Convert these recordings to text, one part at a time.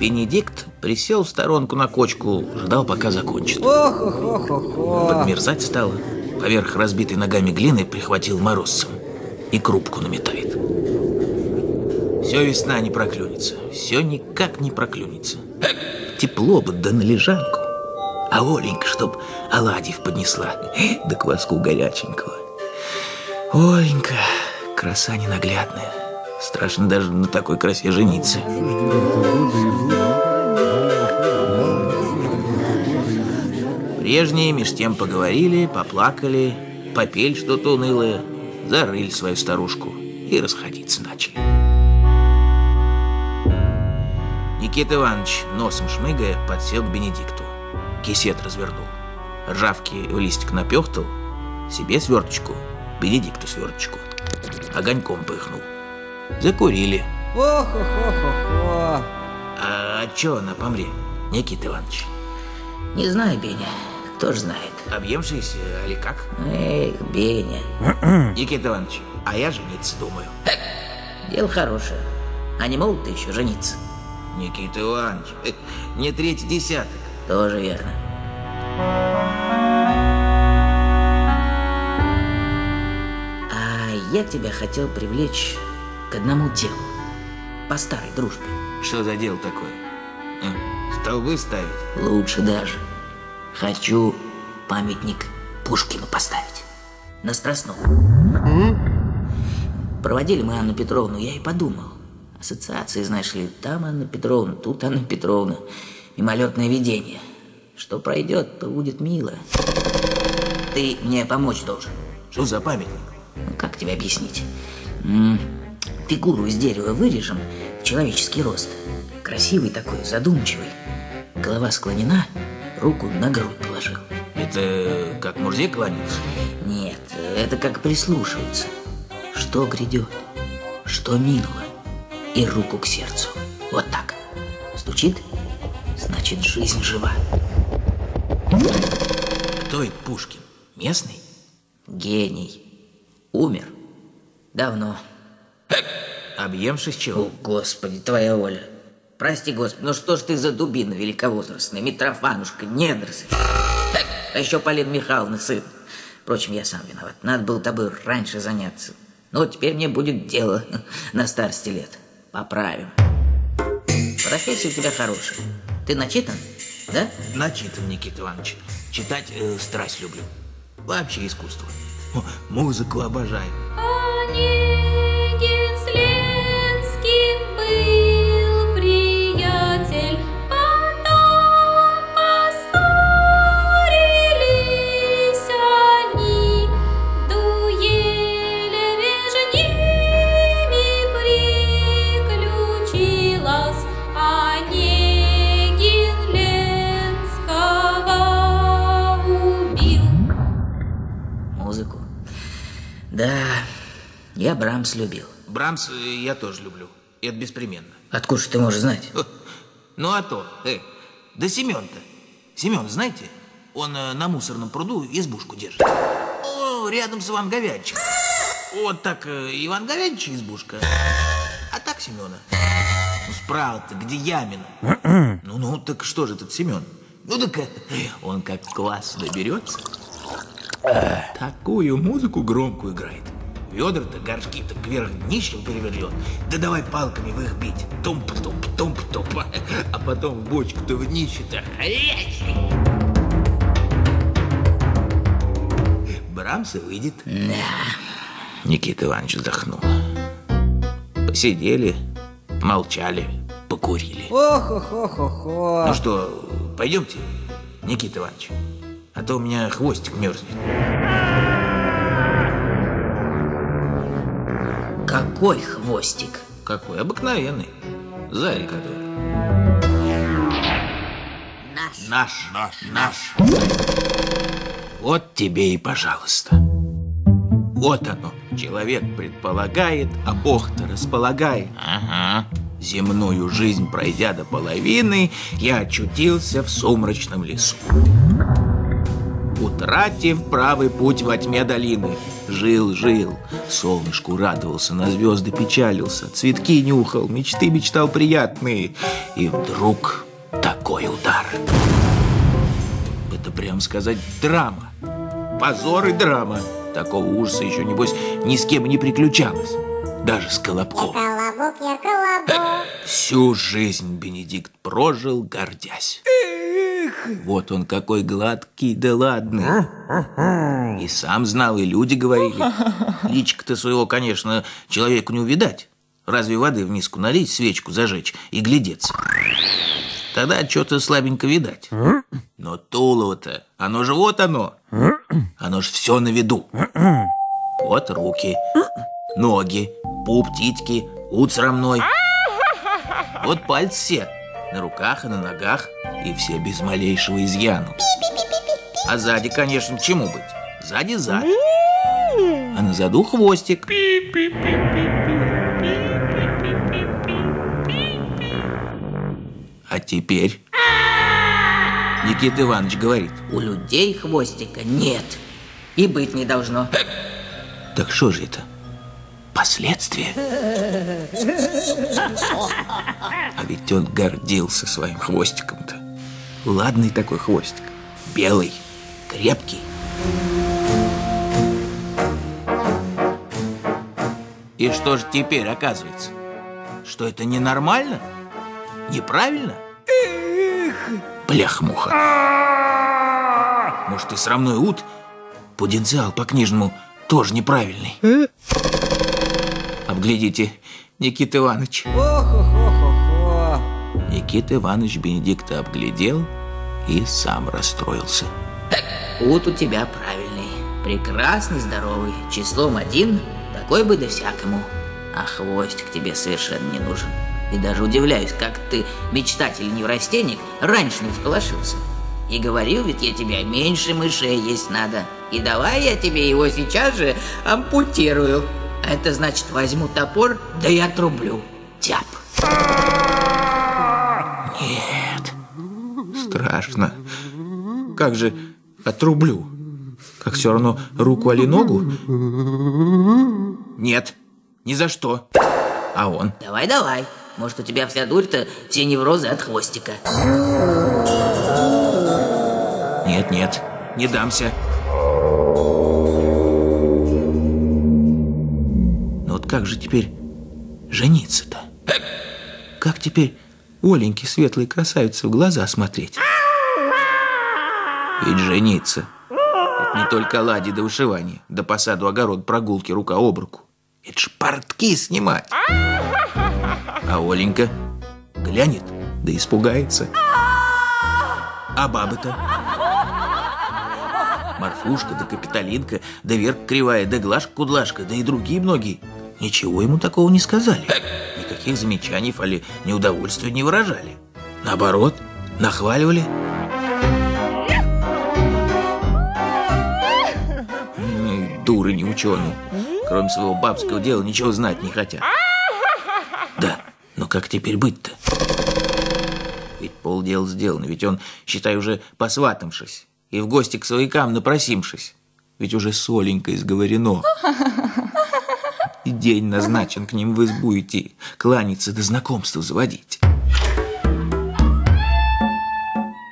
Бенедикт присел в сторонку на кочку, ждал, пока закончит. ох ох ох ох Подмерзать стало. Поверх разбитой ногами глины прихватил морозцем. И крупку наметает. Все весна не проклюнется. Все никак не проклюнется. Тепло бы, да на лежанку. А Оленька, чтоб оладьев поднесла. Да кваску горяченького. Оленька, краса ненаглядная. Страшно даже на такой красе жениться. Прежние меж тем поговорили, поплакали, попели что-то унылое, зарыли свою старушку и расходиться начали. Никита Иванович, носом шмыгая, подсел к Бенедикту. Кисет развернул. Ржавки в листик напехтал, себе сверточку, Бенедикту сверточку. Огоньком пыхнул. Закурили. ох ох ох ох А, чё она помре, Никита Иванович? Не знаю, Беня. Кто ж знает? Объемшийся или как? Эх, Беня. Никита Иванович, а я жениться думаю. Дело хорошее. А не могут ты еще жениться? Никита Иванович, э, не третий десяток. Тоже верно. А я тебя хотел привлечь к одному делу. По старой дружбе. Что за дело такое? М, Столбы ставить? Лучше даже. Хочу памятник Пушкину поставить. На Страстном. Проводили мы Анну Петровну, я и подумал. Ассоциации, знаешь ли, там Анна Петровна, тут Анна Петровна. Мимолетное видение. Что пройдет, то будет мило. Ты мне помочь должен. Что за памятник? Ну, как тебе объяснить? М, Фигуру из дерева вырежем в человеческий рост. Красивый такой, задумчивый. Голова склонена, руку на грудь положил. Это как мурзе кланяется? Нет, это как прислушиваться. Что грядет, что минуло, и руку к сердцу. Вот так. Стучит, значит, жизнь жива. Кто это Пушкин? Местный? Гений. Умер. Давно. Объемшись чего? О, Господи, твоя воля. Прости, Господи, ну что ж ты за дубина великовозрастная, Митрофанушка, недоросль. А еще Полина Михайловна, сын. Впрочем, я сам виноват. Надо было тобой раньше заняться. Ну, вот теперь мне будет дело на старости лет. Поправим. Профессия у тебя хорошая. Ты начитан, да? Начитан, Никита Иванович. Читать э, страсть люблю. Вообще искусство. О, музыку обожаю. Онегин Брамс любил. Брамс э, я тоже люблю. Это беспременно. Откуда же ты можешь знать? Ну а то. Э, да Семен-то. Семен, знаете, он э, на мусорном пруду избушку держит. О, рядом с Иван Говядчиком. Вот так э, Иван Говядчик избушка. А так Семена. Ну справа-то, где Ямина. Ну-ну, так что же этот Семен? Ну так э, он как класс наберется. Такую музыку громкую играет. Ведра-то, горшки-то кверх днищем перевернет. Да давай палками в их бить. Тумп-тумп, тумп-тумп. А потом в бочку-то в днище-то. Брамс и выйдет. Никита Иванович вздохнул. Посидели, молчали, покурили. ох ох ох ох Ну что, пойдемте, Никита Иванович? А то у меня хвостик мерзнет. Какой хвостик? Какой обыкновенный. Зарь который. Наш. Наш, наш, наш. Вот тебе и пожалуйста. Вот оно. Человек предполагает, а Бог-то располагает. Ага. Земную жизнь пройдя до половины, я очутился в сумрачном лесу. Утратив правый путь во тьме долины. Жил, жил, солнышку радовался, на звезды печалился, цветки нюхал, мечты мечтал приятные. И вдруг такой удар. Это, прям сказать, драма. Позор и драма. Такого ужаса еще, небось, ни с кем не приключалось. Даже с Колобком. Колобок, я колобок. Всю жизнь Бенедикт прожил, гордясь. Вот он какой гладкий, да ладно. И сам знал, и люди говорили. Личка-то своего, конечно, человеку не увидать. Разве воды в миску налить, свечку зажечь и глядеться? Тогда что-то слабенько видать. Но Тулово-то, оно же вот оно. Оно ж все на виду. Вот руки, ноги, пуп, титьки, ут срамной. Вот пальцы все, на руках и на ногах, и все без малейшего изъяну. А сзади, конечно, чему быть? Сзади зад. А на заду хвостик. А теперь... Никита Иванович говорит. У людей хвостика нет. И быть не должно. Так что же это? Последствия? А ведь он гордился своим хвостиком-то. Ладный такой хвостик. Белый, крепкий. И что же теперь оказывается? Что это ненормально? Неправильно? Блях-муха. Может, и срамной ут? Потенциал по-книжному тоже неправильный. Обглядите, Никита Иванович. О-хо-хо-хо-хо. Никита Иванович Бенедикта обглядел и сам расстроился. Ут у тебя правильный. Прекрасный, здоровый. Числом один, такой бы да всякому. А хвостик тебе совершенно не нужен. И даже удивляюсь, как ты, мечтатель неврастенник, раньше не всполошился. И говорил ведь я тебе, меньше мышей есть надо. И давай я тебе его сейчас же ампутирую. А это значит, возьму топор, да и отрублю. Тяп. Страшно. Как же отрублю? Как все равно руку или ногу? Нет, ни за что. А он? Давай, давай. Может, у тебя вся дурь-то все неврозы от хвостика. Нет, нет, не дамся. Но вот как же теперь жениться-то? Как теперь Оленьке светлой красавице в глаза смотреть? Ведь жениться Это не только ладьи до вышивания, до посаду огород, прогулки рука об руку. Это ж портки снимать. А Оленька глянет, да испугается. А бабы-то? Марфушка, да Капитолинка, да Верка Кривая, да Глашка-Кудлашка, да и другие многие. Ничего ему такого не сказали. Никаких замечаний или неудовольствия не выражали. Наоборот, нахваливали. Дуры неученые. Кроме своего бабского дела ничего знать не хотят. Да, но как теперь быть-то? Ведь полдела сделано, ведь он, считай, уже посватамшись и в гости к своякам напросимшись. Ведь уже с Оленькой сговорено. И день назначен к ним в избу идти, кланяться да знакомство заводить.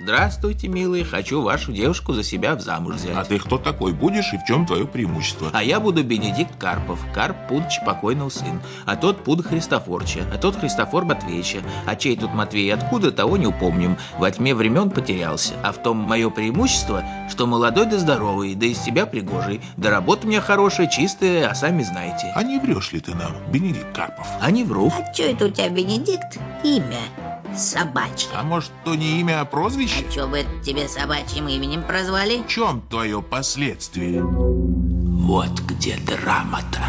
Здравствуйте, милые, хочу вашу девушку за себя в замуж взять. А ты кто такой будешь и в чем твое преимущество? А я буду Бенедикт Карпов, Карп Пудович покойного сын, а тот Пуд Христофорча, а тот Христофор Матвеевича, а чей тут Матвей откуда, того не упомним, во тьме времен потерялся, а в том мое преимущество, что молодой да здоровый, да из себя пригожий, да работа у меня хорошая, чистая, а сами знаете. А не врешь ли ты нам, Бенедикт Карпов? А не вру. А чё это у тебя, Бенедикт? Имя собачье. А может, то не имя, а прозвище? А чё бы тебе собачьим именем прозвали? В чем твое последствие? Вот где драма-то.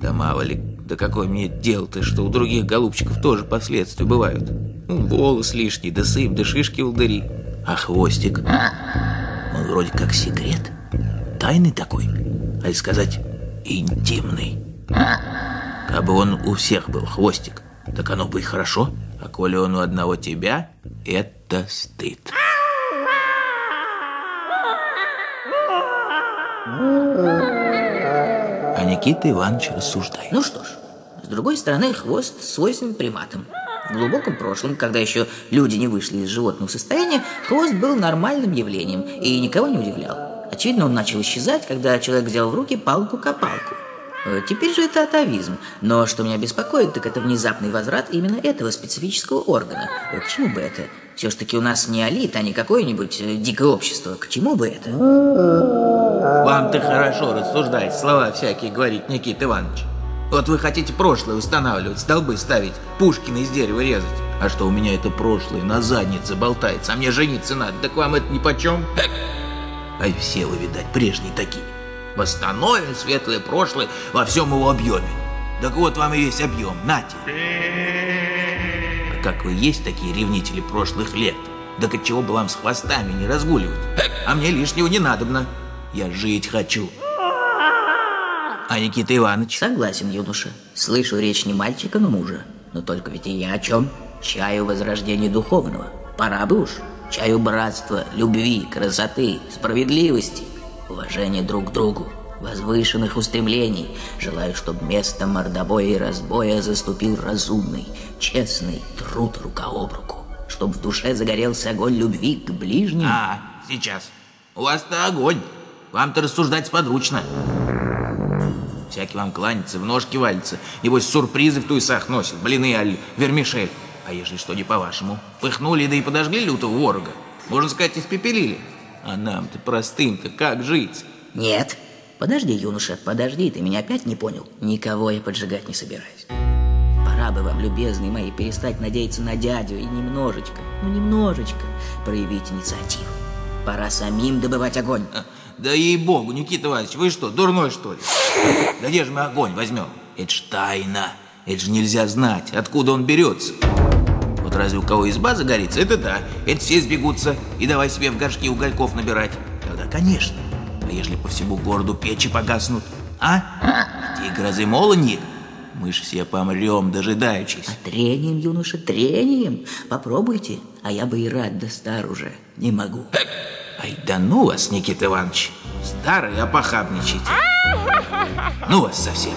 Да мало ли, да какое мне дело-то, что у других голубчиков тоже последствия бывают. Ну, волос лишний, да сыпь, да шишки волдыри. А хвостик? Он вроде как секрет. Тайный такой. А и сказать, интимный. Кабы он у всех был хвостик, так оно бы и хорошо. А коли он у одного тебя, это стыд. А Никита Иванович рассуждает. Ну что ж, с другой стороны, хвост свойственен приматам. В глубоком прошлом, когда еще люди не вышли из животного состояния, хвост был нормальным явлением и никого не удивлял. Очевидно, он начал исчезать, когда человек взял в руки палку-копалку. Э, Теперь же это атовизм. Но что меня беспокоит, так это внезапный возврат именно этого специфического органа. Э, К чему бы это? Все ж таки у нас не алит, а не какое-нибудь э, дикое общество. К чему бы это? Вам-то хорошо рассуждать, слова всякие говорить, Никита Иванович. Вот вы хотите прошлое устанавливать, столбы ставить, Пушкина из дерева резать. А что у меня это прошлое на заднице болтается, а мне жениться надо, так вам это нипочем? Эк. А все вы, видать, прежние такие. Восстановим светлое прошлое во всем его объеме. Так вот вам и весь объем, нате. А как вы есть такие ревнители прошлых лет? Так отчего бы вам с хвостами не разгуливать? А мне лишнего не надобно. Я жить хочу. А Никита Иванович? Согласен, юноша. Слышу речь не мальчика, но мужа. Но только ведь и я о чем? Чаю возрождения духовного. Пора бы уж. Чаю братства, любви, красоты, справедливости, уважения друг к другу, возвышенных устремлений. Желаю, чтобы место мордобоя и разбоя заступил разумный, честный труд рука об руку. Чтоб в душе загорелся огонь любви к ближним. А, сейчас. У вас-то огонь. Вам-то рассуждать сподручно. Всякий вам кланяется, в ножки валится. Небось, сюрпризы в туесах носит, блины аль вермишель. А ежели что не по-вашему? Пыхнули, да и подожгли лютого ворога. Можно сказать, испепелили. А нам-то простым-то как жить? Нет. Подожди, юноша, подожди, ты меня опять не понял? Никого я поджигать не собираюсь. Пора бы вам, любезные мои, перестать надеяться на дядю и немножечко, ну немножечко проявить инициативу. Пора самим добывать огонь. А, Да ей-богу, Никита Иванович, вы что, дурной что ли? Да где же мы огонь возьмем? Это ж тайна. Это же нельзя знать, откуда он берется. Разве у кого изба загорится, это да. Это все сбегутся и давай себе в горшки угольков набирать. Тогда, конечно. А ежели по всему городу печи погаснут, а? Где грозы молнии? Мы ж все помрем, дожидаючись. Трением, юноша, трением. Попробуйте, а я бы и рад, да стар уже. Не могу. Ай, да ну вас, Никита Иванович. Старый опохабничайте. Ну вас совсем.